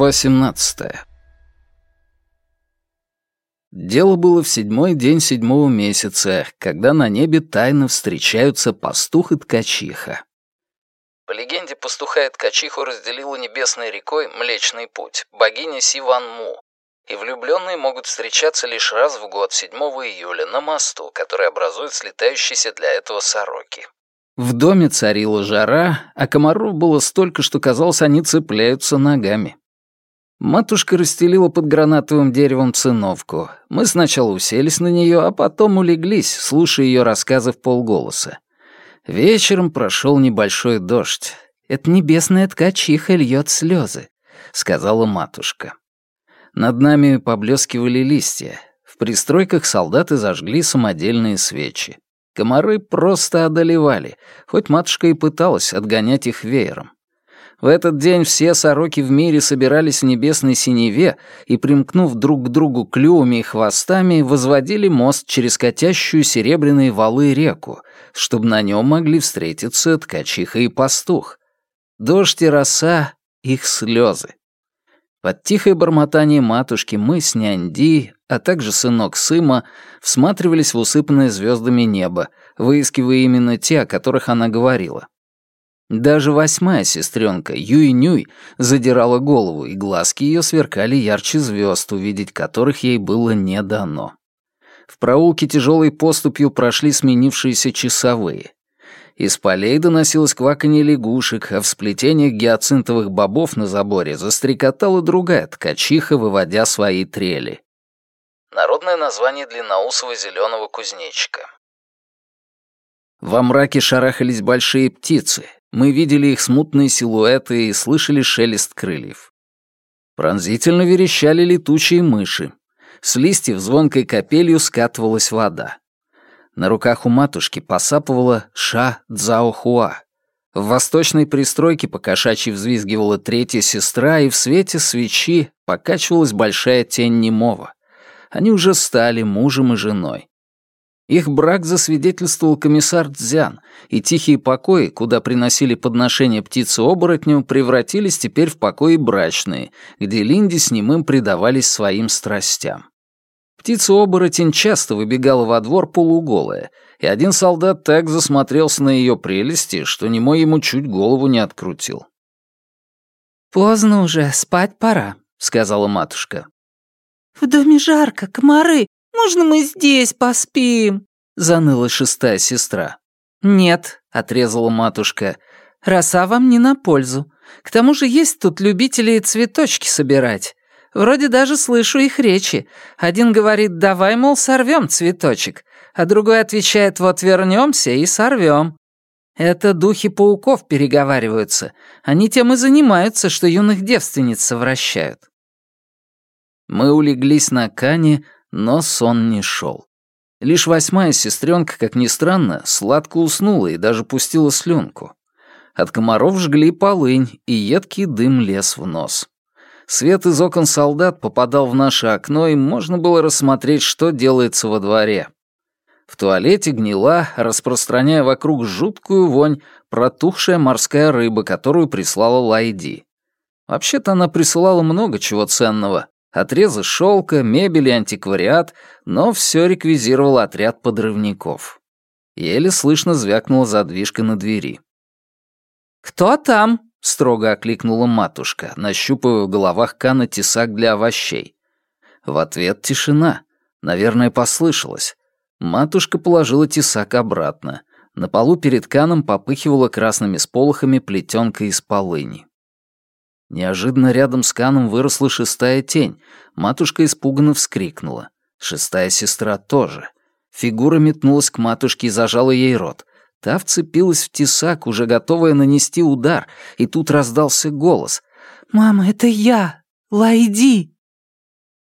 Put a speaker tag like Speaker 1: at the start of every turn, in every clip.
Speaker 1: Глава 17 Дело было в седьмой день седьмого месяца, когда на небе тайно встречаются пастух и ткачиха. По легенде, пастуха и ткачиху разделила небесной рекой Млечный Путь, богиня Сиван-Му, и влюбленные могут встречаться лишь раз в год, 7 июля, на мосту, который образует слетающиеся для этого сороки. В доме царила жара, а комаров было столько, что, казалось, они цепляются ногами. Матушка расстелила под гранатовым деревом циновку. Мы сначала уселись на нее, а потом улеглись, слушая ее рассказы в полголоса. Вечером прошел небольшой дождь. «Это небесная ткачиха льет слезы», — сказала матушка. Над нами поблескивали листья. В пристройках солдаты зажгли самодельные свечи. Комары просто одолевали, хоть матушка и пыталась отгонять их веером. В этот день все сороки в мире собирались в небесной синеве и, примкнув друг к другу клювами и хвостами, возводили мост через катящую серебряные валы реку, чтобы на нем могли встретиться ткачиха и пастух. Дождь и роса — их слезы. Под тихое бормотание матушки мы с нянди, а также сынок Сыма, всматривались в усыпанное звездами небо, выискивая именно те, о которых она говорила. Даже восьмая сестренка, Юй-Нюй, задирала голову, и глазки ее сверкали ярче звезд, увидеть которых ей было не дано. В проулке тяжелой поступью прошли сменившиеся часовые. Из полей доносилось кваканье лягушек, а в сплетениях гиацинтовых бобов на заборе застрекотала другая ткачиха, выводя свои трели. Народное название длинноусого зеленого кузнечика. Во мраке шарахались большие птицы, мы видели их смутные силуэты и слышали шелест крыльев. Пронзительно верещали летучие мыши. С листьев звонкой капелью скатывалась вода. На руках у матушки посапывала Ша Цзаохуа. В восточной пристройке покошачьи взвизгивала третья сестра, и в свете свечи покачивалась большая тень немого. Они уже стали мужем и женой. Их брак засвидетельствовал комиссар Дзян, и тихие покои, куда приносили подношения птицы-оборотню, превратились теперь в покои брачные, где Линди с немым предавались своим страстям. Птица-оборотень часто выбегала во двор полуголая, и один солдат так засмотрелся на ее прелести, что немой ему чуть голову не открутил.
Speaker 2: «Поздно уже, спать пора», — сказала матушка.
Speaker 3: «В доме жарко, комары, можно мы здесь поспим?» — заныла шестая сестра.
Speaker 2: «Нет», — отрезала матушка, — «роса вам не на пользу. К тому же есть тут любители цветочки собирать. Вроде даже слышу их речи. Один говорит, давай, мол, сорвем цветочек, а другой отвечает, вот вернемся и сорвем. Это духи пауков переговариваются. Они тем и занимаются, что юных девственниц совращают.
Speaker 1: Мы улеглись на кане, но сон не шел. Лишь восьмая сестренка, как ни странно, сладко уснула и даже пустила слюнку. От комаров жгли полынь, и едкий дым лез в нос. Свет из окон солдат попадал в наше окно, и можно было рассмотреть, что делается во дворе. В туалете гнила, распространяя вокруг жуткую вонь, протухшая морская рыба, которую прислала Лайди. Вообще-то она присылала много чего ценного, отрезы шелка, мебель и антиквариат, но все реквизировал отряд подрывников. Еле слышно звякнула задвижка на двери.
Speaker 2: «Кто там?» — строго окликнула матушка, нащупывая в головах Кана тесак для овощей.
Speaker 1: В ответ тишина. Наверное, послышалось. Матушка положила тесак обратно. На полу перед Каном попыхивала красными сполохами плетенка из полыни. Неожиданно рядом с Каном выросла шестая тень. Матушка испуганно вскрикнула. Шестая сестра тоже. Фигура метнулась к матушке и зажала ей рот. Та вцепилась в тесак, уже готовая нанести удар, и тут раздался голос.
Speaker 3: «Мама, это я! Лайди!»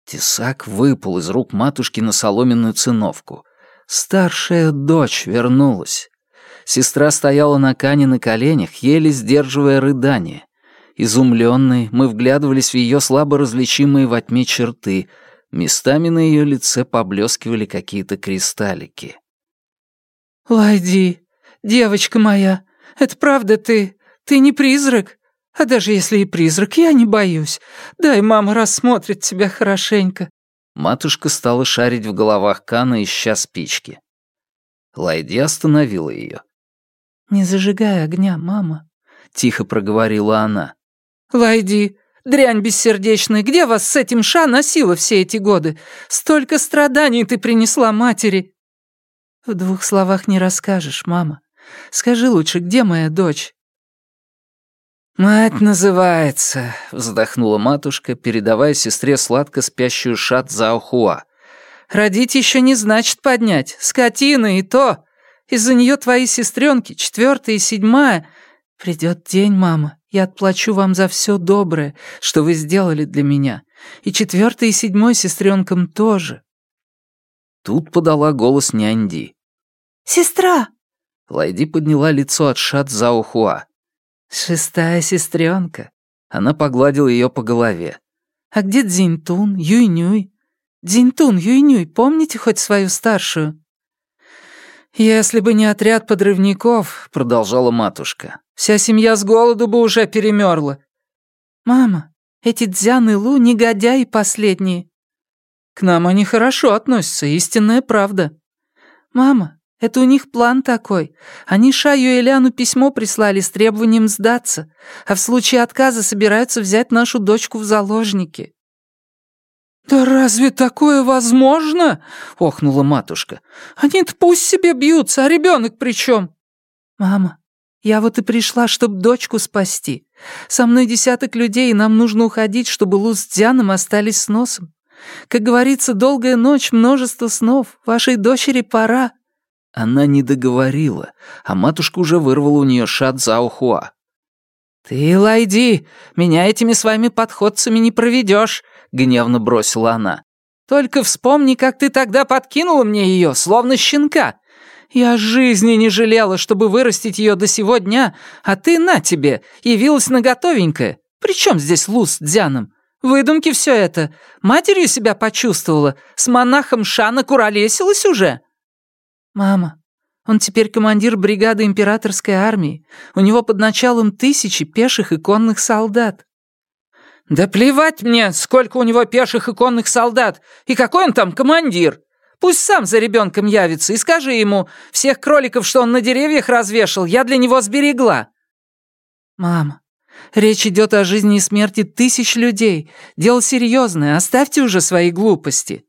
Speaker 1: Тесак выпал из рук матушки на соломенную циновку. Старшая дочь вернулась. Сестра стояла на Кане на коленях, еле сдерживая рыдание. Изумленные, мы вглядывались в ее слабо различимые во тьме черты. Местами на ее лице поблескивали какие-то кристаллики.
Speaker 3: «Лайди, девочка моя, это правда ты? Ты не призрак? А даже если и призрак, я не боюсь. Дай мама рассмотрит тебя хорошенько».
Speaker 1: Матушка стала шарить в головах Кана, ища спички. Лайди остановила ее.
Speaker 3: «Не зажигай огня, мама», — тихо проговорила она. «Лайди, дрянь бессердечная, где вас с этим Ша носила все эти годы? Столько страданий ты принесла матери!» «В двух словах не расскажешь, мама. Скажи лучше, где моя дочь?»
Speaker 1: «Мать называется», — вздохнула матушка, передавая сестре сладко спящую шат Заохуа.
Speaker 3: «Родить еще не значит поднять. Скотина и то. Из-за нее твои сестренки, четвертая и седьмая. Придет день, мама, я отплачу вам за все доброе, что вы сделали для меня. И четвертой и седьмой сестренкам тоже».
Speaker 1: Тут подала голос нянди.
Speaker 3: «Сестра!»
Speaker 1: Лайди подняла лицо от шат Заохуа.
Speaker 3: «Шестая сестренка.
Speaker 1: Она погладила ее по голове.
Speaker 3: «А где Дзинтун, Юйнюй? Дзинтун, Юйнюй, помните хоть свою старшую?» «Если бы не отряд подрывников», — продолжала матушка, «вся семья с голоду бы уже перемерла». «Мама, эти Дзян и Лу — негодяи последние». «К нам они хорошо относятся, истинная правда». «Мама, это у них план такой. Они Шаю и Ляну письмо прислали с требованием сдаться, а в случае отказа собираются взять нашу дочку в заложники». «Да разве такое возможно?» — охнула матушка. «Они-то пусть себе бьются, а ребенок при чем?» «Мама, я вот и пришла, чтобы дочку спасти. Со мной десяток людей, и нам нужно уходить, чтобы Лу с Дзяном остались с носом. Как говорится, долгая ночь, множество снов. Вашей дочери пора».
Speaker 1: Она не договорила, а матушка уже вырвала у нее шат Заохуа.
Speaker 3: «Ты, Лайди, меня этими своими подходцами не проведешь», — гневно бросила она. «Только вспомни, как ты тогда подкинула мне ее, словно щенка. Я жизни не жалела, чтобы вырастить ее до сего дня, а ты, на тебе, явилась на готовенькое. Причем здесь Луз с Дзяном? Выдумки все это. Матерью себя почувствовала, с монахом Шана куролесилась уже». «Мама, он теперь командир бригады императорской армии. У него под началом тысячи пеших и конных солдат. «Да плевать мне, сколько у него пеших и конных солдат, и какой он там командир! Пусть сам за ребенком явится и скажи ему, всех кроликов, что он на деревьях развешал, я для него сберегла!» «Мама, речь идет о жизни и смерти тысяч людей. Дело серьезное, оставьте уже свои глупости!»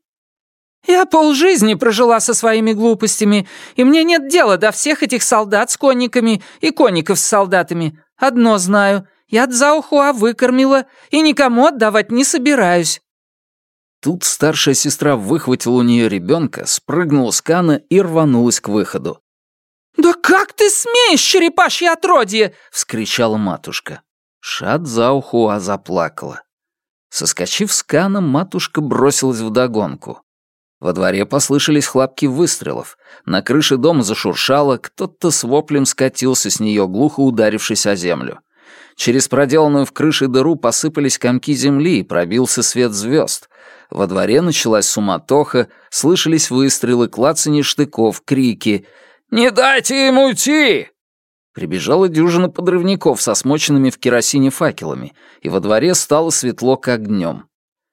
Speaker 3: «Я полжизни прожила со своими глупостями, и мне нет дела до всех этих солдат с конниками и конников с солдатами. Одно знаю — я Цзаохуа выкормила и никому отдавать не собираюсь».
Speaker 1: Тут старшая сестра выхватила у нее ребенка, спрыгнула с кана и рванулась к выходу.
Speaker 3: «Да как ты смеешь, черепашье отродье!» — вскричала матушка.
Speaker 1: Шат Заухуа заплакала. Соскочив с кана, матушка бросилась вдогонку. Во дворе послышались хлопки выстрелов. На крыше дома зашуршало, кто-то с воплем скатился с нее, глухо ударившись о землю. Через проделанную в крыше дыру посыпались комки земли и пробился свет звезд. Во дворе началась суматоха, слышались выстрелы, клацанье штыков, крики. «Не дайте ему уйти!» Прибежала дюжина подрывников со смоченными в керосине факелами, и во дворе стало светло, как днем.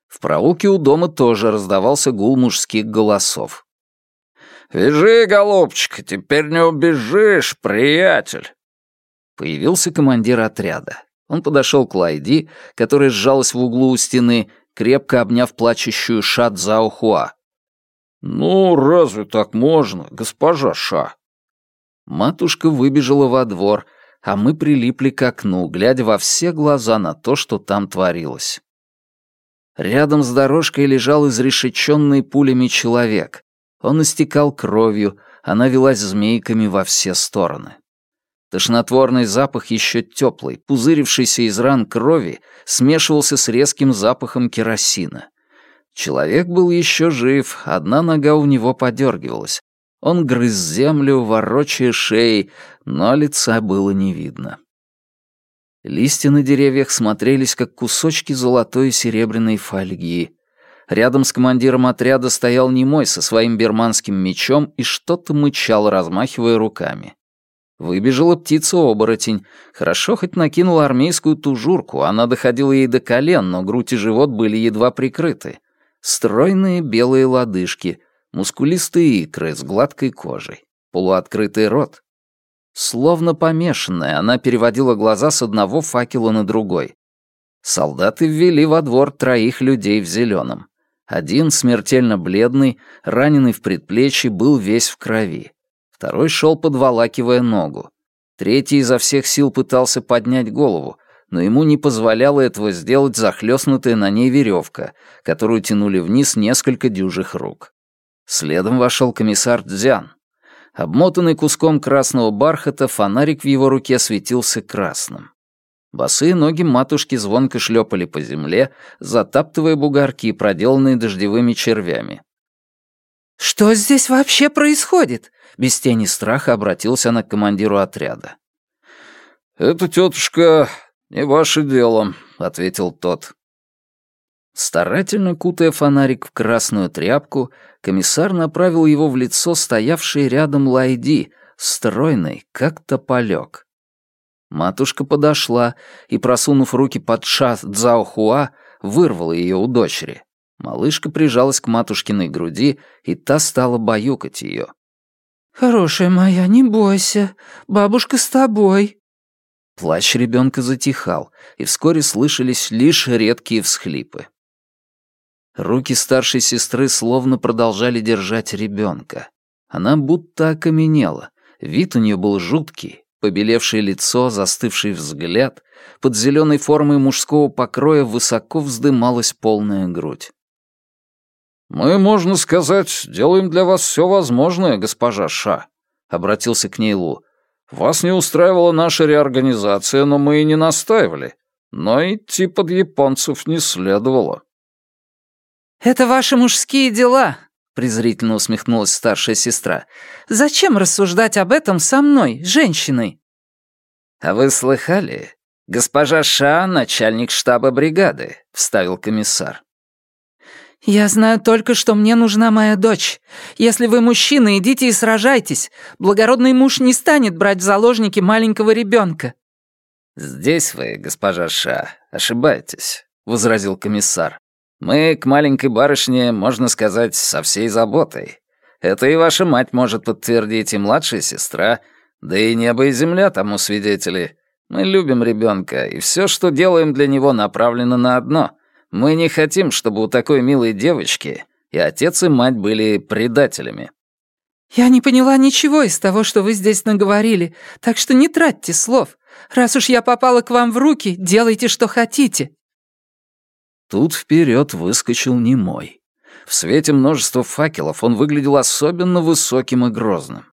Speaker 1: В проулке у дома тоже раздавался гул мужских голосов. «Бежи, голубчик, теперь не убежишь, приятель!» Появился командир отряда. Он подошел к Лайди, которая сжалась в углу у стены, крепко обняв плачущую Ша Цзаохуа. «Ну, разве так можно, госпожа Ша?» Матушка выбежала во двор, а мы прилипли к окну, глядя во все глаза на то, что там творилось. Рядом с дорожкой лежал изрешеченный пулями человек. Он истекал кровью, она велась змейками во все стороны. Тошнотворный запах еще теплый, пузырившийся из ран крови, смешивался с резким запахом керосина. Человек был еще жив, одна нога у него подергивалась. Он грыз землю, ворочая шеей, но лица было не видно. Листья на деревьях смотрелись, как кусочки золотой и серебряной фольги. Рядом с командиром отряда стоял немой со своим берманским мечом и что-то мычал, размахивая руками. Выбежала птица-оборотень. Хорошо хоть накинула армейскую тужурку, она доходила ей до колен, но грудь и живот были едва прикрыты. Стройные белые лодыжки, мускулистые икры с гладкой кожей, полуоткрытый рот. Словно помешанная, она переводила глаза с одного факела на другой. Солдаты ввели во двор троих людей в зеленом. Один, смертельно бледный, раненый в предплечье, был весь в крови. Второй шел, подволакивая ногу. Третий изо всех сил пытался поднять голову, но ему не позволяла этого сделать захлестнутая на ней веревка, которую тянули вниз несколько дюжих рук. Следом вошел комиссар Дзян. Обмотанный куском красного бархата, фонарик в его руке светился красным. Босые ноги матушки звонко шлепали по земле, затаптывая бугорки, проделанные дождевыми червями.
Speaker 2: «Что здесь вообще происходит?» Без тени страха обратился она к командиру отряда.
Speaker 1: «Это, тетушка, не ваше дело», — ответил тот. Старательно кутая фонарик в красную тряпку, комиссар направил его в лицо стоявшей рядом Лайди, стройной, как тополек. Матушка подошла и, просунув руки под шат Цзаохуа, вырвала ее у дочери. Малышка прижалась к матушкиной груди, и та стала баюкать ее.
Speaker 2: «Хорошая моя, не бойся, бабушка с тобой».
Speaker 1: Плач ребенка затихал, и вскоре слышались лишь редкие всхлипы. Руки старшей сестры словно продолжали держать ребенка. Она будто окаменела, вид у нее был жуткий, побелевшее лицо, застывший взгляд, под зеленой формой мужского покроя высоко вздымалась полная грудь. «Мы, можно сказать, делаем для вас все возможное, госпожа Ша», — обратился к ней Лу. «Вас не устраивала наша реорганизация, но мы и не настаивали. Но идти под японцев не следовало».
Speaker 2: «Это ваши мужские дела», — презрительно усмехнулась старшая сестра. «Зачем рассуждать об этом со мной, женщиной?»
Speaker 1: «А вы слыхали? Госпожа Ша — начальник штаба бригады», — вставил комиссар.
Speaker 2: «Я знаю только, что мне нужна моя дочь. Если вы мужчина, идите и сражайтесь. Благородный муж не станет брать в заложники маленького ребенка».
Speaker 1: «Здесь вы, госпожа Ша, ошибаетесь», — возразил комиссар. «Мы к маленькой барышне, можно сказать, со всей заботой. Это и ваша мать может подтвердить, и младшая сестра, да и небо и земля тому свидетели. Мы любим ребенка, и все, что делаем для него, направлено на одно — мы не хотим, чтобы у такой милой девочки и отец, и мать были предателями».
Speaker 2: «Я не поняла ничего из того, что вы здесь наговорили, так что не тратьте слов. Раз уж я попала к вам в руки, делайте, что хотите».
Speaker 1: Тут вперед выскочил немой. В свете множества факелов он выглядел особенно высоким и грозным.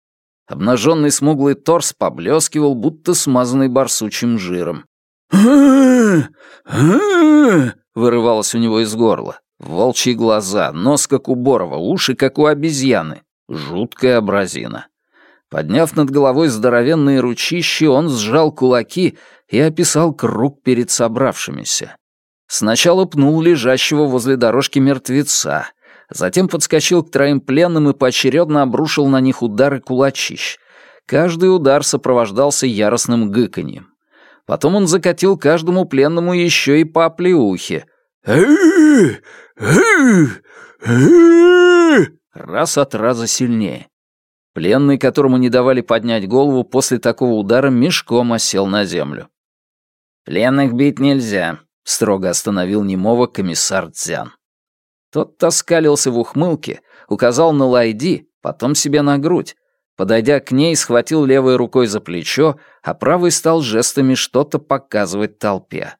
Speaker 1: Обнаженный смуглый торс поблескивал, будто смазанный барсучим жиром. Вырывалось у него из горла. Волчьи глаза, нос как у Борова, уши как у обезьяны. Жуткая образина. Подняв над головой здоровенные ручищи, он сжал кулаки и описал круг перед собравшимися. Сначала пнул лежащего возле дорожки мертвеца, затем подскочил к троим пленным и поочередно обрушил на них удары кулачищ. Каждый удар сопровождался яростным гыканьем. Потом он закатил каждому пленному еще и по оплеухе. Раз от раза сильнее. Пленный, которому не давали поднять голову, после такого удара мешком осел на землю. «Пленных бить нельзя», — строго остановил немого комиссар Цзян. Тот тоскалился в ухмылке, указал на Лайди, потом себе на грудь, Подойдя к ней, схватил левой рукой за плечо, а правой стал жестами что-то показывать толпе.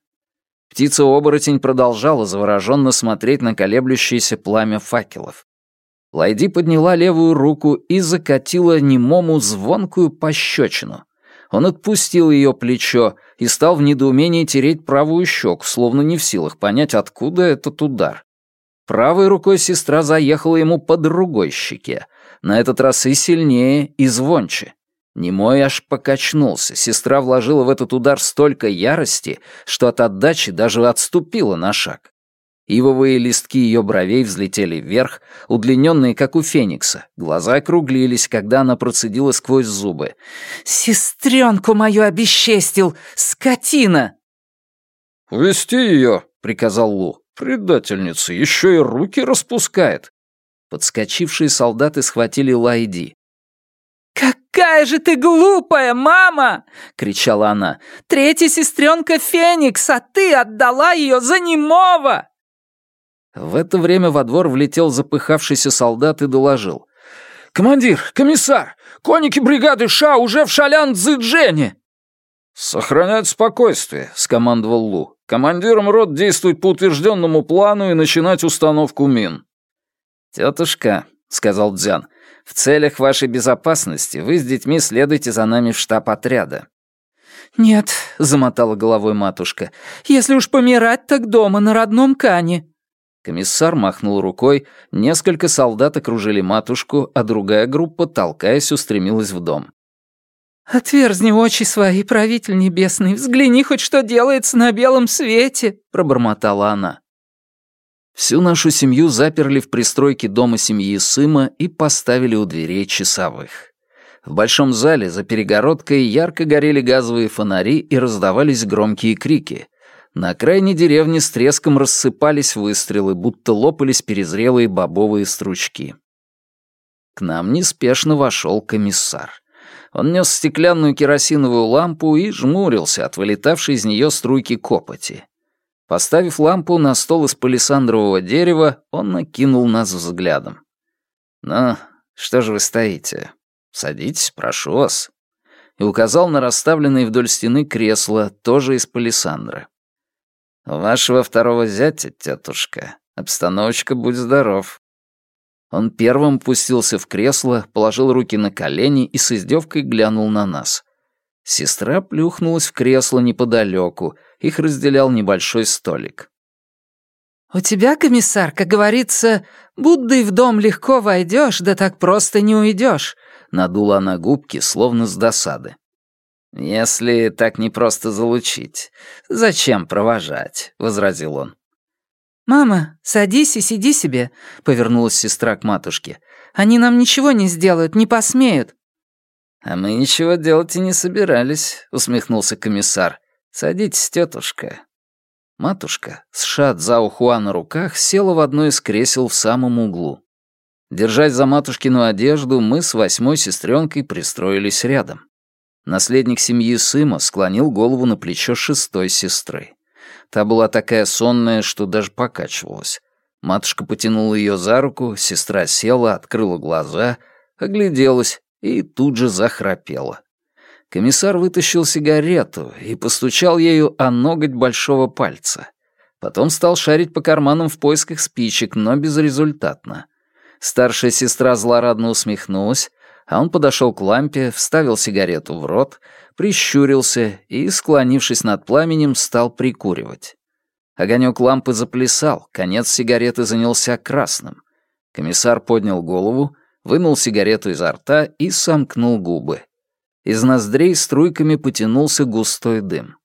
Speaker 1: Птица-оборотень продолжала завороженно смотреть на колеблющееся пламя факелов. Лайди подняла левую руку и закатила немому звонкую пощечину. Он отпустил ее плечо и стал в недоумении тереть правую щеку, словно не в силах понять, откуда этот удар. Правой рукой сестра заехала ему по другой щеке, на этот раз и сильнее, и звонче. Немой аж покачнулся. Сестра вложила в этот удар столько ярости, что от отдачи даже отступила на шаг. Ивовые листки ее бровей взлетели вверх, удлиненные, как у феникса. Глаза округлились, когда она процедила сквозь зубы.
Speaker 2: «Сестренку мою обесчестил! Скотина!»
Speaker 1: «Увести ее!» — приказал Лу. «Предательница, еще и руки распускает!» Подскочившие солдаты схватили Лайди.
Speaker 2: «Какая же ты глупая, мама!» — кричала она. «Третья сестренка Феникс, а ты отдала ее за немого!»
Speaker 1: В это время во двор влетел запыхавшийся солдат и доложил. «Командир! Комиссар! Конники бригады Ша уже в Шалян-Цзэджэне!» «Сохранять спокойствие», — скомандовал Лу. «Командирам рот действовать по утвержденному плану и начинать установку мин». «Тетушка», — сказал Дзян, — «в целях вашей безопасности вы с детьми следуйте за нами в штаб отряда».
Speaker 2: «Нет», — замотала головой матушка, — «если уж помирать, так дома, на родном Кане».
Speaker 1: Комиссар махнул рукой, несколько солдат окружили матушку, а другая группа, толкаясь, устремилась в дом.
Speaker 2: «Отверзни очи свои, правитель небесный, взгляни хоть, что делается на белом свете», — пробормотала она.
Speaker 1: Всю нашу семью заперли в пристройке дома семьи Сыма и поставили у дверей часовых. В большом зале за перегородкой ярко горели газовые фонари и раздавались громкие крики. На окраине деревни с треском рассыпались выстрелы, будто лопались перезрелые бобовые стручки. К нам неспешно вошел комиссар. Он нес стеклянную керосиновую лампу и жмурился от вылетавшей из нее струйки копоти. Поставив лампу на стол из палисандрового дерева, он накинул нас взглядом. «Ну, что же вы стоите? Садитесь, прошу вас». И указал на расставленные вдоль стены кресла, тоже из палисандра. «У вашего второго зятя, тетушка, обстановочка будь здоров». Он первым пустился в кресло, положил руки на колени и с издевкой глянул на нас. Сестра плюхнулась в кресло неподалеку, их разделял небольшой столик.
Speaker 2: «У тебя, комиссар, как говорится, Буддой в дом легко войдешь, да так просто не уйдешь», —
Speaker 1: надула она губки, словно с досады. «Если так не просто залучить, зачем провожать?» — возразил он.
Speaker 2: «Мама, садись и сиди себе», — повернулась сестра к матушке. «Они нам ничего не сделают, не посмеют».
Speaker 1: «А мы ничего делать и не собирались», — усмехнулся комиссар. «Садитесь, тетушка». Матушка, с шат за ухуа на руках, села в одно из кресел в самом углу. Держась за матушкину одежду, мы с восьмой сестренкой пристроились рядом. Наследник семьи Сыма склонил голову на плечо шестой сестры. Та была такая сонная, что даже покачивалась. Матушка потянула ее за руку, сестра села, открыла глаза, огляделась и тут же захрапела. Комиссар вытащил сигарету и постучал ею о ноготь большого пальца. Потом стал шарить по карманам в поисках спичек, но безрезультатно. Старшая сестра злорадно усмехнулась, а он подошел к лампе, вставил сигарету в рот, прищурился и, склонившись над пламенем, стал прикуривать. Огонек лампы заплясал, конец сигареты занялся красным. Комиссар поднял голову, вынул сигарету изо рта и сомкнул губы. Из ноздрей струйками потянулся густой дым.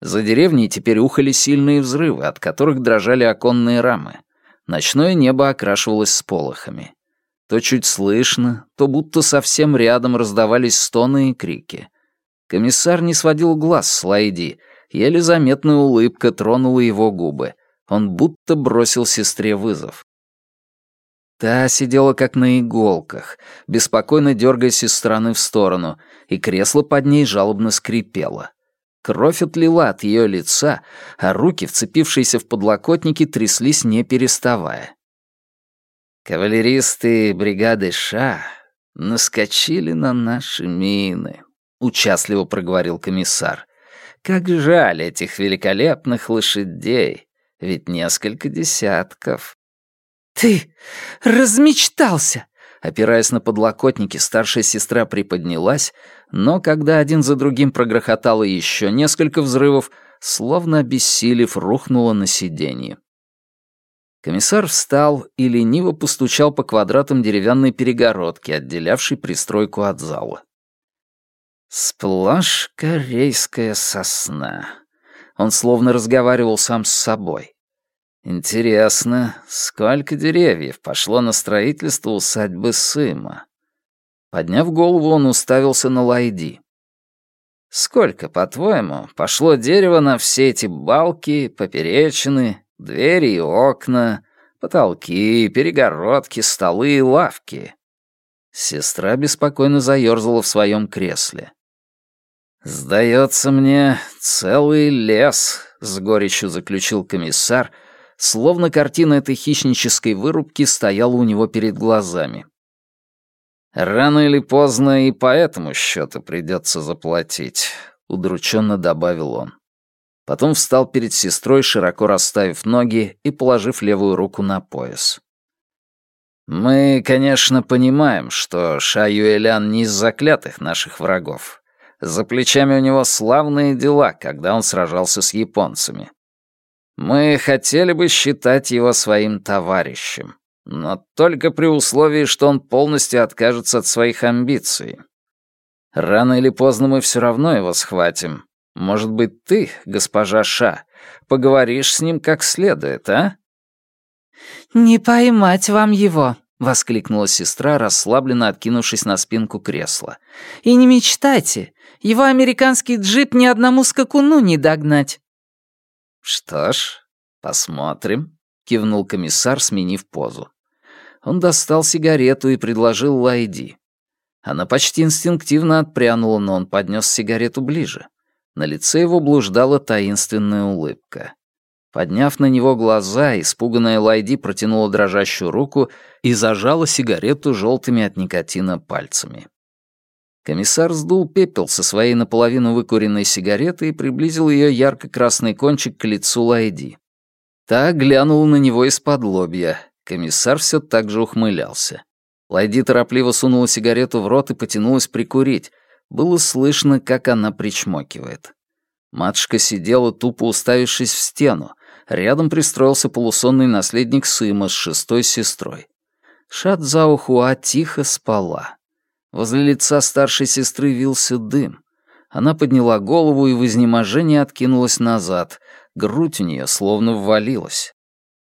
Speaker 1: За деревней теперь ухали сильные взрывы, от которых дрожали оконные рамы. Ночное небо окрашивалось сполохами. То чуть слышно, то будто совсем рядом раздавались стоны и крики. Комиссар не сводил глаз с Лайди, еле заметная улыбка тронула его губы. Он будто бросил сестре вызов. Та сидела как на иголках, беспокойно дергаясь из стороны в сторону, и кресло под ней жалобно скрипело. Кровь отлила от ее лица, а руки, вцепившиеся в подлокотники, тряслись не переставая. Кавалеристы бригады Ша наскочили на наши мины, участливо проговорил комиссар. Как жаль этих великолепных лошадей, ведь несколько десятков.
Speaker 2: Ты размечтался!
Speaker 1: Опираясь на подлокотники, старшая сестра приподнялась, но когда один за другим прогрохотало еще несколько взрывов, словно обессилев, рухнула на сиденье. Комиссар встал и лениво постучал по квадратам деревянной перегородки, отделявшей пристройку от зала. Сплошь корейская сосна. Он словно разговаривал сам с собой. Интересно, сколько деревьев пошло на строительство усадьбы Сыма? Подняв голову, он уставился на Лайди. Сколько, по-твоему, пошло дерева на все эти балки, поперечины, двери и окна, потолки, перегородки, столы и лавки? Сестра беспокойно заёрзала в своем кресле. «Сдается мне, целый лес», — с горечью заключил комиссар, словно картина этой хищнической вырубки стояла у него перед глазами. «Рано или поздно и по этому счету придется заплатить», — удрученно добавил он. Потом встал перед сестрой, широко расставив ноги и положив левую руку на пояс. «Мы, конечно, понимаем, что Ша Юэлян не из заклятых наших врагов. За плечами у него славные дела, когда он сражался с японцами. Мы хотели бы считать его своим товарищем но только при условии, что он полностью откажется от своих амбиций. Рано или поздно мы все равно его схватим. Может быть, ты, госпожа Ша, поговоришь с ним как следует, а?»
Speaker 2: «Не поймать вам его», — воскликнула сестра, расслабленно откинувшись на спинку кресла. «И не мечтайте, его американский джип ни одному скакуну не догнать».
Speaker 1: «Что ж, посмотрим», — кивнул комиссар, сменив позу. Он достал сигарету и предложил Лайди. Она почти инстинктивно отпрянула, но он поднес сигарету ближе. На лице его блуждала таинственная улыбка. Подняв на него глаза, испуганная Лайди протянула дрожащую руку и зажала сигарету желтыми от никотина пальцами. Комиссар сдул пепел со своей наполовину выкуренной сигареты и приблизил ее ярко-красный кончик к лицу Лайди. Та глянула на него из-под лобья. Комиссар все так же ухмылялся. Лайди торопливо сунула сигарету в рот и потянулась прикурить. Было слышно, как она причмокивает. Матушка сидела, тупо уставившись в стену. Рядом пристроился полусонный наследник Сыма с шестой сестрой. Шадзаухуа тихо спала. Возле лица старшей сестры вился дым. Она подняла голову и в изнеможении откинулась назад. Грудь у нее словно ввалилась.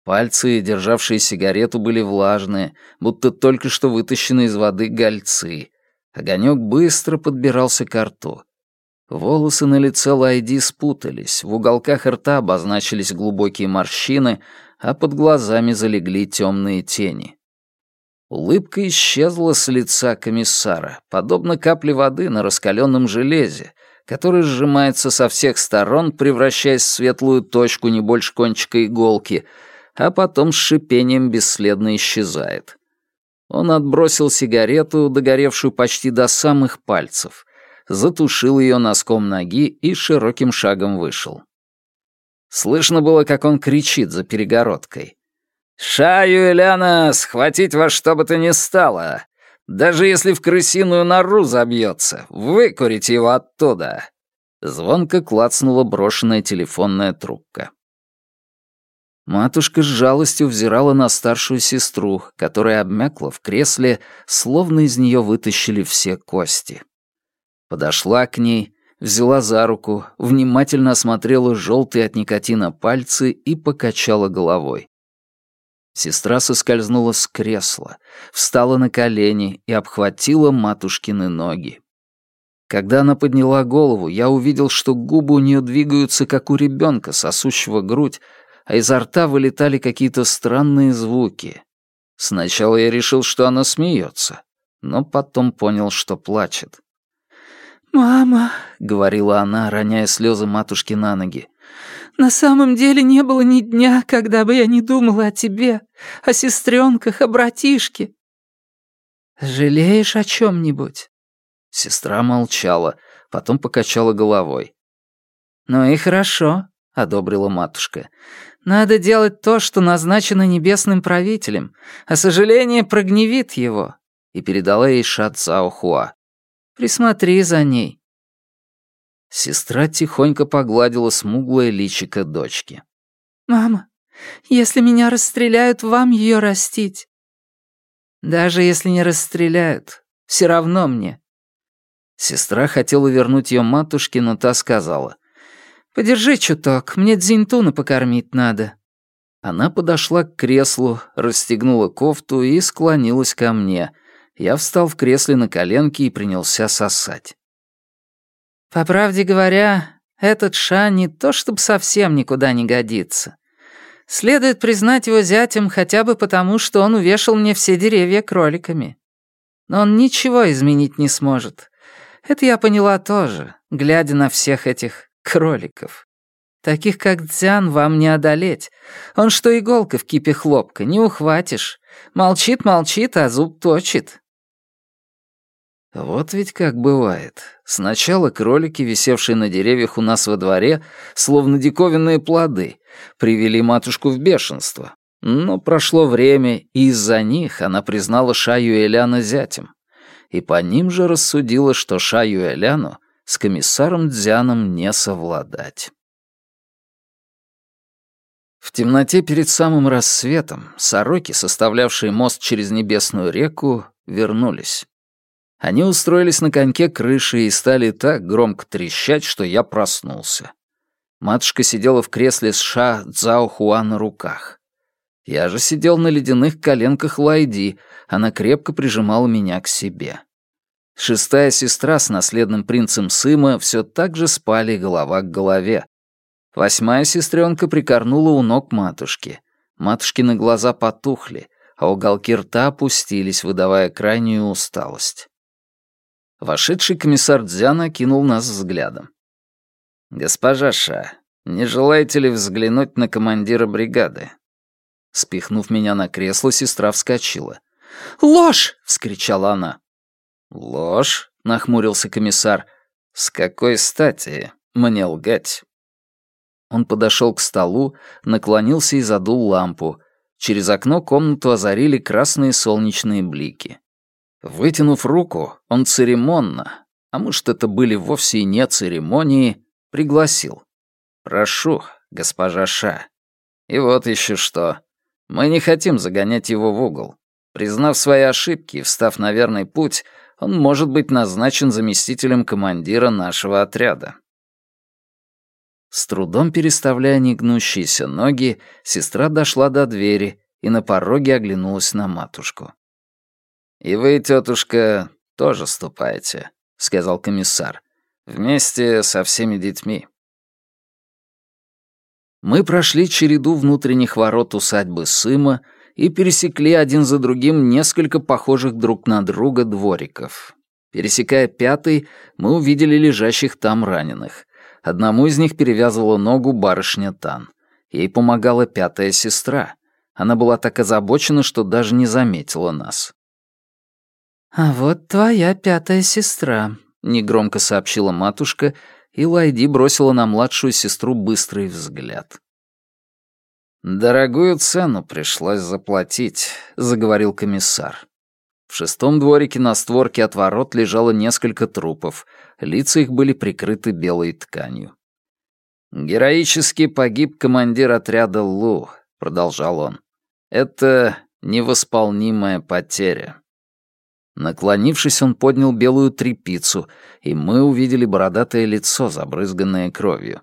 Speaker 1: Пальцы, державшие сигарету, были влажные, будто только что вытащены из воды гольцы. Огонек быстро подбирался к рту. Волосы на лице Лайди спутались, в уголках рта обозначились глубокие морщины, а под глазами залегли темные тени. Улыбка исчезла с лица комиссара, подобно капле воды на раскаленном железе, который сжимается со всех сторон, превращаясь в светлую точку не больше кончика иголки — а потом с шипением бесследно исчезает. Он отбросил сигарету, догоревшую почти до самых пальцев, затушил ее носком ноги и широким шагом вышел. Слышно было, как он кричит за перегородкой. «Шаю, Эляна, схватить вас что бы то ни стало! Даже если в крысиную нору забьется, выкурите его оттуда!» Звонко клацнула брошенная телефонная трубка. Матушка с жалостью взирала на старшую сестру, которая обмякла в кресле, словно из нее вытащили все кости. Подошла к ней, взяла за руку, внимательно осмотрела желтые от никотина пальцы и покачала головой. Сестра соскользнула с кресла, встала на колени и обхватила матушкины ноги. Когда она подняла голову, я увидел, что губы у нее двигаются, как у ребенка, сосущего грудь, а изо рта вылетали какие-то странные звуки. Сначала я решил, что она смеется, но потом понял, что плачет.
Speaker 2: «Мама», —
Speaker 1: говорила она, роняя слезы матушки на ноги,
Speaker 2: «на самом деле не было ни дня, когда бы я не думала о тебе, о сестренках, о братишке». «Жалеешь о чем-нибудь?»
Speaker 1: Сестра молчала, потом покачала головой.
Speaker 2: «Ну и хорошо», — одобрила матушка. Надо делать то, что назначено небесным правителем, а сожаление прогневит его», и передала ей шат Цаохуа. «Присмотри за ней».
Speaker 1: Сестра тихонько погладила смуглое личико дочки.
Speaker 2: «Мама, если меня расстреляют, вам ее растить». «Даже если не расстреляют, все равно мне».
Speaker 1: Сестра хотела вернуть ее матушке, но та сказала.
Speaker 2: Подержи чуток, мне дзинтуна покормить надо».
Speaker 1: Она подошла к креслу, расстегнула кофту и склонилась ко мне. Я встал в кресле на коленки и принялся сосать.
Speaker 2: «По правде говоря, этот Ша не то чтобы совсем никуда не годится. Следует признать его зятем хотя бы потому, что он увешал мне все деревья кроликами. Но он ничего изменить не сможет. Это я поняла тоже, глядя на всех этих кроликов. Таких, как Дзян, вам не одолеть. Он что иголка в кипе хлопка, не ухватишь. Молчит-молчит, а зуб точит.
Speaker 1: Вот ведь как бывает. Сначала кролики, висевшие на деревьях у нас во дворе, словно диковинные плоды, привели матушку в бешенство. Но прошло время, и из-за них она признала Шаю Эляна зятем. И по ним же рассудила, что Шаю Эляну с комиссаром Дзяном не совладать. В темноте перед самым рассветом сороки, составлявшие мост через Небесную реку, вернулись. Они устроились на коньке крыши и стали так громко трещать, что я проснулся. Матушка сидела в кресле с Ша Цзао Хуа на руках. Я же сидел на ледяных коленках Лайди, она крепко прижимала меня к себе. Шестая сестра с наследным принцем Сыма все так же спали голова к голове. Восьмая сестренка прикорнула у ног матушки. Матушкины глаза потухли, а уголки рта опустились, выдавая крайнюю усталость. Вошедший комиссар Дзяна кинул нас взглядом. «Госпожа Ша, не желаете ли взглянуть на командира бригады?» Спихнув меня на кресло, сестра вскочила.
Speaker 2: «Ложь!»
Speaker 1: — вскричала она. «Ложь?» — нахмурился комиссар. «С какой стати мне лгать?» Он подошел к столу, наклонился и задул лампу. Через окно комнату озарили красные солнечные блики. Вытянув руку, он церемонно, а может, это были вовсе и не церемонии, пригласил. «Прошу, госпожа Ша. И вот еще что. Мы не хотим загонять его в угол. Признав свои ошибки и встав на верный путь, он может быть назначен заместителем командира нашего отряда». С трудом переставляя негнущиеся ноги, сестра дошла до двери и на пороге оглянулась на матушку. «И вы, тетушка, тоже ступайте», — сказал комиссар. «Вместе со всеми детьми». Мы прошли череду внутренних ворот усадьбы Сыма и пересекли один за другим несколько похожих друг на друга двориков. Пересекая пятый, мы увидели лежащих там раненых. Одному из них перевязывала ногу барышня Тан. Ей помогала пятая сестра. Она была так озабочена, что даже не заметила нас.
Speaker 2: «А вот твоя пятая сестра», — негромко сообщила матушка, и Лайди бросила на младшую сестру быстрый взгляд.
Speaker 1: «Дорогую цену пришлось заплатить», — заговорил комиссар. В шестом дворике на створке от ворот лежало несколько трупов, лица их были прикрыты белой тканью. «Героически погиб командир отряда Лу», — продолжал он. «Это невосполнимая потеря». Наклонившись, он поднял белую трепицу, и мы увидели бородатое лицо, забрызганное кровью.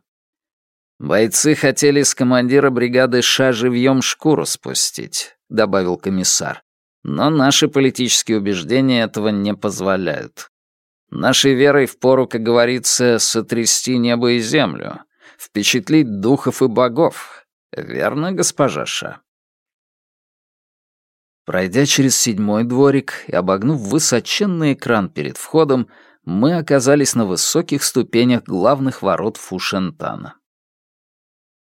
Speaker 1: «Бойцы хотели с командира бригады Ша живьем шкуру спустить», — добавил комиссар. «Но наши политические убеждения этого не позволяют. Нашей верой впору, как говорится, сотрясти небо и землю, впечатлить духов и богов. Верно, госпожа Ша?» Пройдя через седьмой дворик и обогнув высоченный экран перед входом, мы оказались на высоких ступенях главных ворот Фушентана.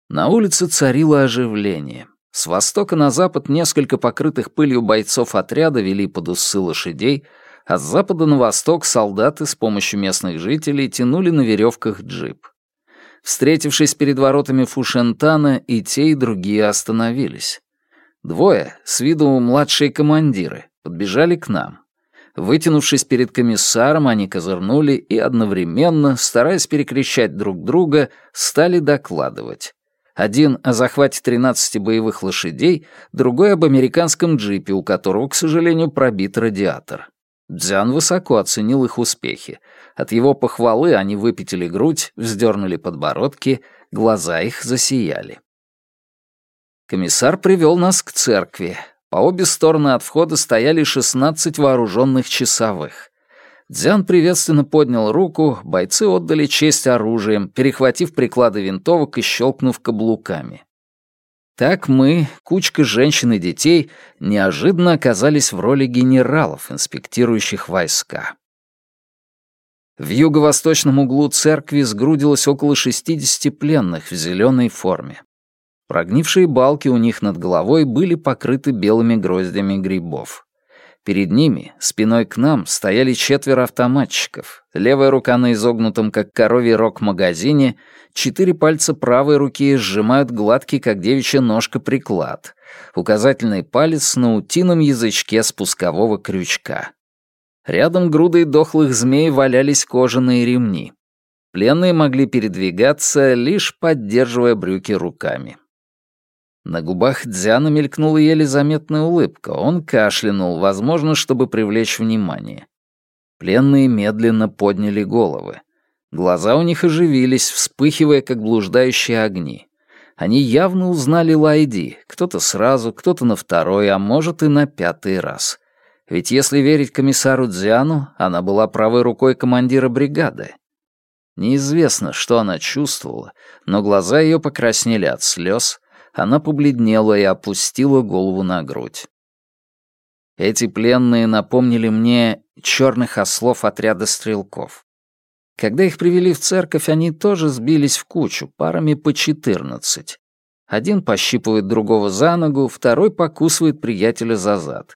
Speaker 1: На улице царило оживление. С востока на запад несколько покрытых пылью бойцов отряда вели под усы лошадей, а с запада на восток солдаты с помощью местных жителей тянули на веревках джип. Встретившись перед воротами Фушентана, и те, и другие остановились. Двое, с виду младшие командиры, подбежали к нам. Вытянувшись перед комиссаром, они козырнули и одновременно, стараясь перекричать друг друга, стали докладывать. Один о захвате 13 боевых лошадей, другой об американском джипе, у которого, к сожалению, пробит радиатор. Дзян высоко оценил их успехи. От его похвалы они выпятили грудь, вздернули подбородки, глаза их засияли. Комиссар привел нас к церкви. По обе стороны от входа стояли 16 вооруженных часовых. Дзян приветственно поднял руку, бойцы отдали честь оружием, перехватив приклады винтовок и щелкнув каблуками. Так мы, кучка женщин и детей, неожиданно оказались в роли генералов, инспектирующих войска. В юго-восточном углу церкви сгрудилось около 60 пленных в зеленой форме. Прогнившие балки у них над головой были покрыты белыми гроздями грибов. Перед ними, спиной к нам, стояли четверо автоматчиков. Левая рука на изогнутом, как коровий рог, магазине, четыре пальца правой руки сжимают гладкий, как девичья ножка, приклад. Указательный палец на утином язычке спускового крючка. Рядом грудой дохлых змей валялись кожаные ремни. Пленные могли передвигаться, лишь поддерживая брюки руками. На губах Дзяна мелькнула еле заметная улыбка. Он кашлянул, возможно, чтобы привлечь внимание. Пленные медленно подняли головы. Глаза у них оживились, вспыхивая, как блуждающие огни. Они явно узнали Лайди, кто-то сразу, кто-то на второй, а может и на пятый раз. Ведь если верить комиссару Дзяну, она была правой рукой командира бригады. Неизвестно, что она чувствовала, но глаза ее покраснели от слез, она побледнела и опустила голову на грудь. Эти пленные напомнили мне черных ослов отряда стрелков. Когда их привели в церковь, они тоже сбились в кучу, парами по четырнадцать. Один пощипывает другого за ногу, второй покусывает приятеля за зад.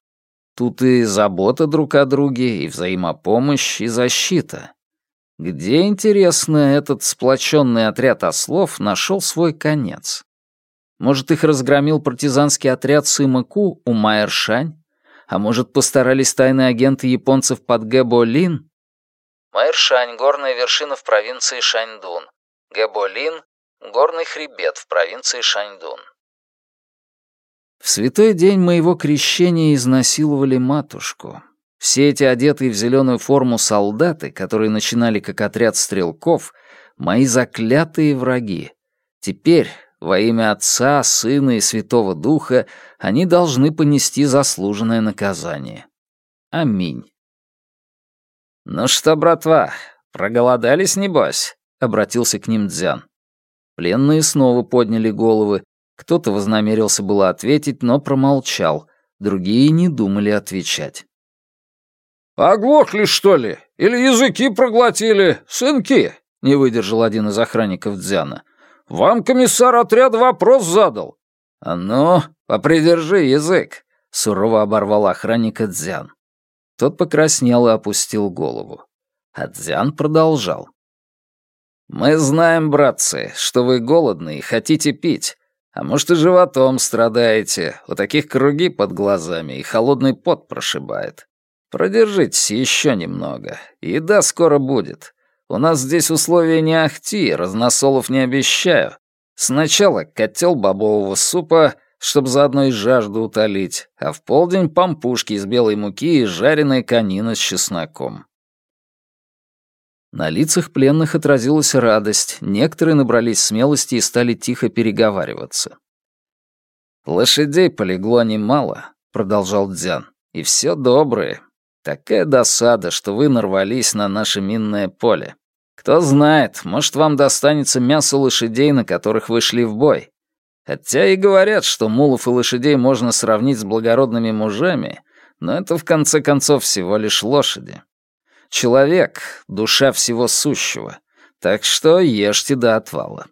Speaker 1: Тут и забота друг о друге, и взаимопомощь, и защита. Где, интересно, этот сплоченный отряд ослов нашел свой конец? Может, их разгромил партизанский отряд Сыма-Ку у Майершань? А может, постарались тайные агенты японцев под Гэбо-Лин? Майершань — горная вершина в провинции Шаньдун. Гэбо-Лин — горный хребет в провинции Шаньдун. В святой день моего крещения изнасиловали матушку. Все эти одетые в зеленую форму солдаты, которые начинали как отряд стрелков, мои заклятые враги. Теперь, во имя Отца, Сына и Святого Духа они должны понести заслуженное наказание. Аминь. «Ну что, братва, проголодались, небось?» — обратился к ним Дзян. Пленные снова подняли головы. Кто-то вознамерился было ответить, но промолчал. Другие не думали отвечать.
Speaker 4: «Оглохли, что ли? Или языки проглотили? Сынки?» — не выдержал один из охранников Дзяна. Вам комиссар отряда вопрос задал».
Speaker 1: «А ну, попридержи язык», — сурово оборвал охранника Дзян. Тот покраснел и опустил голову. А Дзян продолжал. «Мы знаем, братцы, что вы голодны и хотите пить, а может и животом страдаете, у таких круги под глазами и холодный пот прошибает. Продержитесь еще немного, еда скоро будет. У нас здесь условия не ахти, разносолов не обещаю. Сначала котел бобового супа, чтобы заодно и жажду утолить, а в полдень пампушки из белой муки и жареная конина с чесноком. На лицах пленных отразилась радость, некоторые набрались смелости и стали тихо переговариваться. «Лошадей полегло немало», — продолжал Дзян, — «и все добрые, Такая досада, что вы нарвались на наше минное поле. Кто знает, может, вам достанется мясо лошадей, на которых вы шли в бой. Хотя и говорят, что мулов и лошадей можно сравнить с благородными мужами, но это в конце концов всего лишь лошади. Человек — душа всего сущего, так что ешьте до отвала.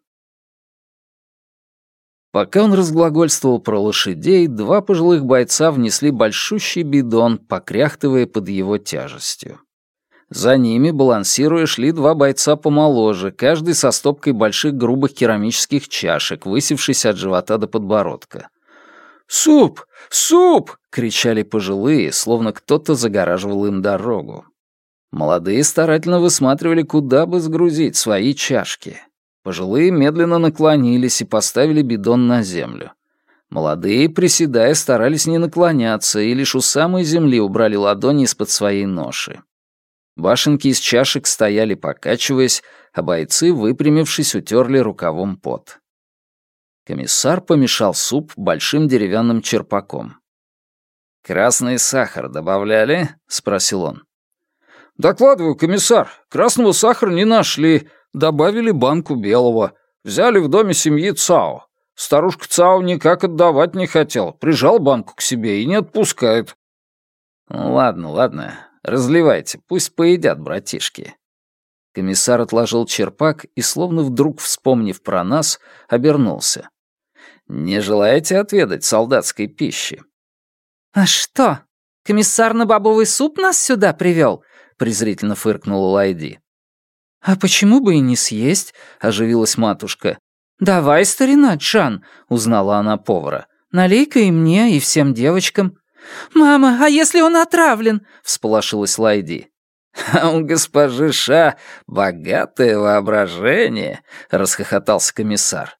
Speaker 1: Пока он разглагольствовал про лошадей, два пожилых бойца внесли большущий бидон, покряхтывая под его тяжестью. За ними, балансируя, шли два бойца помоложе, каждый со стопкой больших грубых керамических чашек, высевшись от живота до подбородка. «Суп! Суп!» — кричали пожилые, словно кто-то загораживал им дорогу. Молодые старательно высматривали, куда бы сгрузить свои чашки. Пожилые медленно наклонились и поставили бидон на землю. Молодые, приседая, старались не наклоняться и лишь у самой земли убрали ладони из-под своей ноши. Башенки из чашек стояли, покачиваясь, а бойцы, выпрямившись, утерли рукавом пот. Комиссар помешал суп большим деревянным черпаком. «Красный сахар добавляли?» — спросил он.
Speaker 4: «Докладываю, комиссар, красного сахара не нашли. Добавили банку белого. Взяли в доме семьи Цао. Старушка Цао никак отдавать не хотел. Прижал банку к себе и не отпускает».
Speaker 1: «Ну, ладно, ладно. Разливайте, пусть поедят братишки». Комиссар отложил черпак и, словно вдруг вспомнив про нас, обернулся. «Не желаете отведать солдатской пищи?»
Speaker 2: «А что, комиссар на бобовый суп нас сюда привел?» — презрительно фыркнула Лайди. «А почему бы и не съесть?» — оживилась матушка. «Давай, старина Джан», — узнала она повара. «Налей-ка и мне, и всем девочкам». «Мама, а если он отравлен?» — всполошилась Лайди.
Speaker 1: «А у госпожи Ша богатое воображение», — расхохотался комиссар.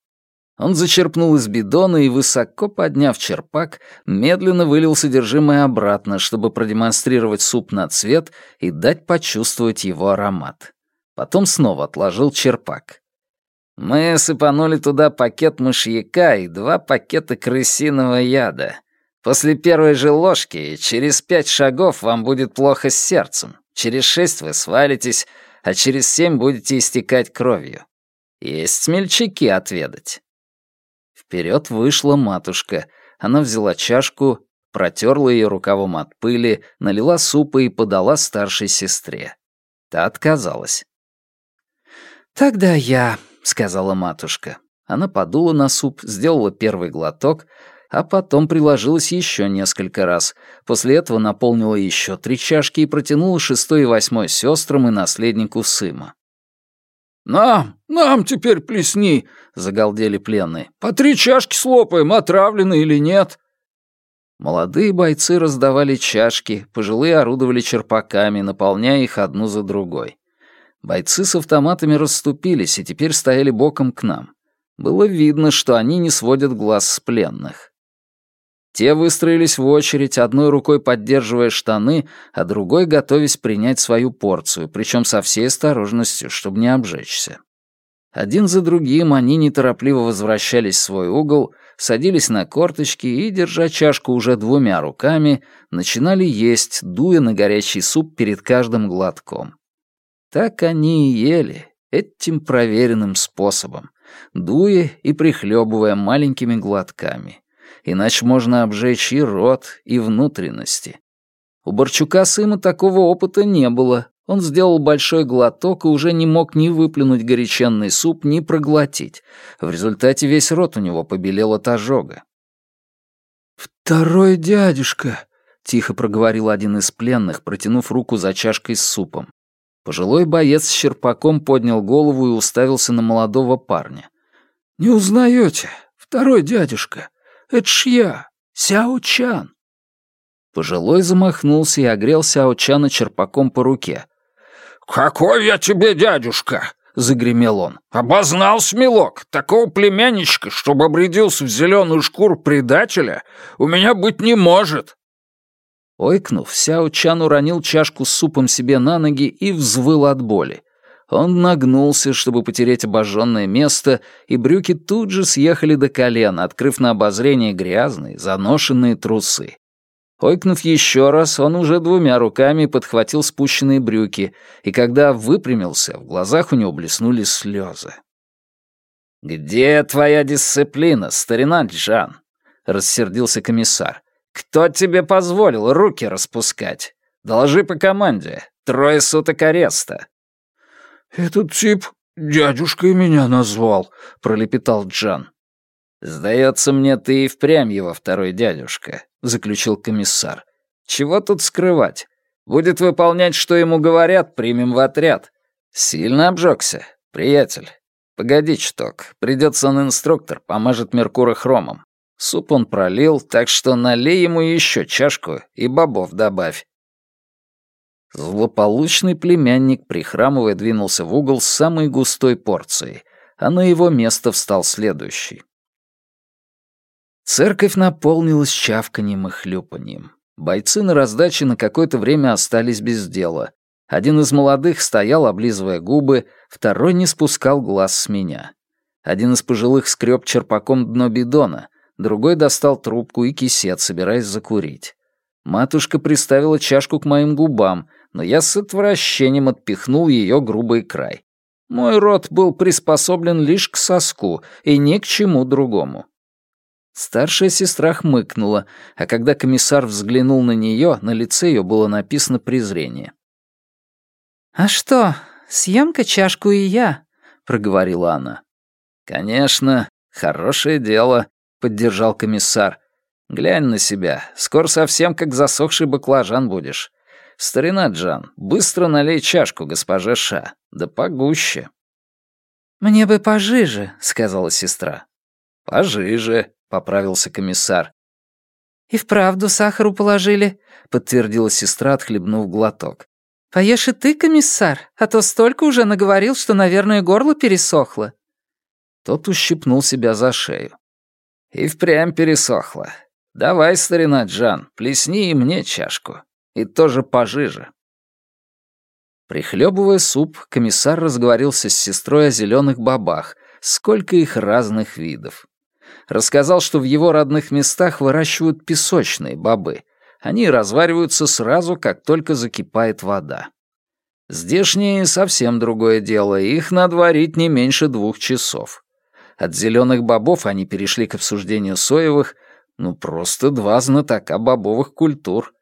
Speaker 1: Он зачерпнул из бидона и, высоко подняв черпак, медленно вылил содержимое обратно, чтобы продемонстрировать суп на цвет и дать почувствовать его аромат. Потом снова отложил черпак. «Мы сыпанули туда пакет мышьяка и два пакета крысиного яда. После первой же ложки через пять шагов вам будет плохо с сердцем, через шесть вы свалитесь, а через семь будете истекать кровью. Есть смельчаки отведать». Вперед вышла матушка. Она взяла чашку, протерла ее рукавом от пыли, налила супа и подала старшей сестре. Та отказалась.
Speaker 2: «Тогда я», —
Speaker 1: сказала матушка. Она подула на суп, сделала первый глоток, а потом приложилась еще несколько раз. После этого наполнила еще три чашки и протянула шестой и восьмой сестрам и наследнику Сыма.
Speaker 4: «Нам, нам теперь плесни!» — загалдели пленные. «По три чашки слопаем, отравлены или нет!»
Speaker 1: Молодые бойцы раздавали чашки, пожилые орудовали черпаками, наполняя их одну за другой. Бойцы с автоматами расступились и теперь стояли боком к нам. Было видно, что они не сводят глаз с пленных. Те выстроились в очередь, одной рукой поддерживая штаны, а другой готовясь принять свою порцию, причем со всей осторожностью, чтобы не обжечься. Один за другим они неторопливо возвращались в свой угол, садились на корточки и, держа чашку уже двумя руками, начинали есть, дуя на горячий суп перед каждым глотком. Так они и ели, этим проверенным способом, дуя и прихлебывая маленькими глотками иначе можно обжечь и рот, и внутренности. У Борчука сына такого опыта не было. Он сделал большой глоток и уже не мог ни выплюнуть горяченный суп, ни проглотить. В результате весь рот у него побелел от ожога.
Speaker 4: «Второй дядюшка», — тихо проговорил один из пленных, протянув руку за чашкой с супом.
Speaker 1: Пожилой боец с черпаком поднял голову и уставился на молодого парня.
Speaker 4: «Не узнаете? Второй дядюшка. Это ж я, Сяо Чан».
Speaker 1: Пожилой замахнулся и огрел Сяо Чана черпаком по руке.
Speaker 4: «Какой я тебе дядюшка?» — загремел он. «Обознал смелок. Такого племянничка, чтобы обрядился в зеленую шкуру предателя, у меня быть не может».
Speaker 1: Ойкнув, Сяо Чан уронил чашку с супом себе на ноги и взвыл от боли. Он нагнулся, чтобы потереть обожженное место, и брюки тут же съехали до колен, открыв на обозрение грязные, заношенные трусы. Ойкнув еще раз, он уже двумя руками подхватил спущенные брюки, и когда выпрямился, в глазах у него блеснули слезы. «Где твоя дисциплина, старина Джан?» — рассердился комиссар. «Кто тебе позволил руки распускать? Доложи по команде. Трое суток ареста.
Speaker 4: «Этот тип дядюшкой меня назвал», — пролепетал Джан.
Speaker 1: «Сдается мне, ты и впрямь его второй дядюшка», — заключил комиссар. «Чего тут скрывать? Будет выполнять, что ему говорят, примем в отряд. Сильно обжегся, приятель. Погоди чуток, придет сон-инструктор, помажет Меркура хромом. Суп он пролил, так что налей ему еще чашку и бобов добавь. Злополучный племянник, прихрамывая, двинулся в угол с самой густой порцией, а на его место встал следующий. Церковь наполнилась чавканием и хлюпаньем. Бойцы на раздаче на какое-то время остались без дела. Один из молодых стоял, облизывая губы, второй не спускал глаз с меня. Один из пожилых скреб черпаком дно бидона, другой достал трубку и кисет, собираясь закурить. Матушка приставила чашку к моим губам, но я с отвращением отпихнул ее грубый край. Мой рот был приспособлен лишь к соску и ни к чему другому. Старшая сестра хмыкнула, а когда комиссар взглянул на нее, на лице ее было написано презрение.
Speaker 2: «А что, съемка чашку и я?» — проговорила она.
Speaker 1: «Конечно, хорошее дело», — поддержал комиссар. «Глянь на себя, скоро совсем как засохший баклажан будешь. Старина Джан, быстро налей чашку госпоже Ша, да погуще».
Speaker 2: «Мне бы пожиже», — сказала сестра.
Speaker 1: «Пожиже», — поправился комиссар.
Speaker 2: «И вправду сахару положили», — подтвердила сестра, отхлебнув глоток. «Поешь и ты, комиссар, а то столько уже наговорил, что, наверное, горло пересохло».
Speaker 1: Тот ущипнул себя за шею. «И впрямь пересохло. Давай, старина Джан, плесни и мне чашку. И тоже пожиже». Прихлебывая суп, комиссар разговорился с сестрой о зеленых бобах, сколько их разных видов. Рассказал, что в его родных местах выращивают песочные бобы. Они развариваются сразу, как только закипает вода. Здешние совсем другое дело, их надо варить не меньше двух часов. От зеленых бобов они перешли к обсуждению соевых, ну просто два знатока бобовых культур.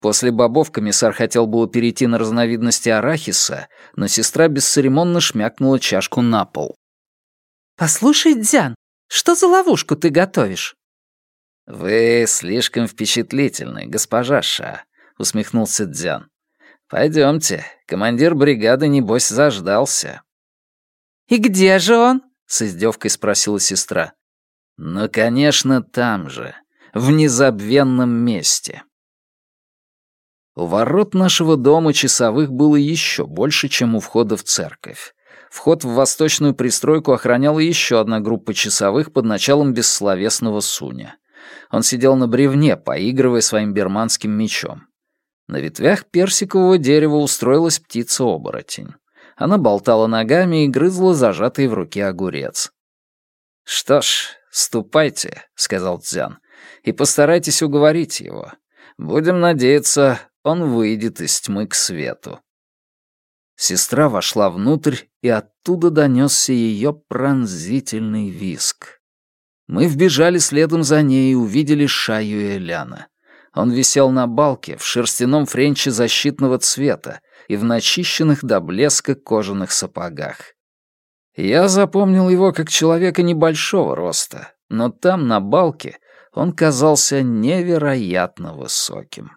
Speaker 1: После бобов комиссар хотел было перейти на разновидности арахиса, но сестра бесцеремонно шмякнула чашку на пол.
Speaker 2: «Послушай, Дзян, что за ловушку ты готовишь?»
Speaker 1: «Вы слишком впечатлительны, госпожа Ша», — усмехнулся Дзян. «Пойдемте, командир бригады, небось, заждался».
Speaker 2: «И где же он?»
Speaker 1: — с издевкой спросила сестра. «Ну, конечно, там же, в незабвенном месте». У ворот нашего дома часовых было еще больше, чем у входа в церковь. Вход в восточную пристройку охраняла еще одна группа часовых под началом бессловесного Суня. Он сидел на бревне, поигрывая своим берманским мечом. На ветвях персикового дерева устроилась птица-оборотень. Она болтала ногами и грызла зажатый в руке огурец. «Что ж, ступайте», — сказал Цзян, — «и постарайтесь уговорить его. Будем надеяться, он выйдет из тьмы к свету». Сестра вошла внутрь, и оттуда донесся ее пронзительный виск. Мы вбежали следом за ней и увидели Шаю Эляна. Он висел на балке в шерстяном френче защитного цвета и в начищенных до блеска кожаных сапогах. Я запомнил его как человека небольшого роста, но там, на балке, он казался невероятно высоким.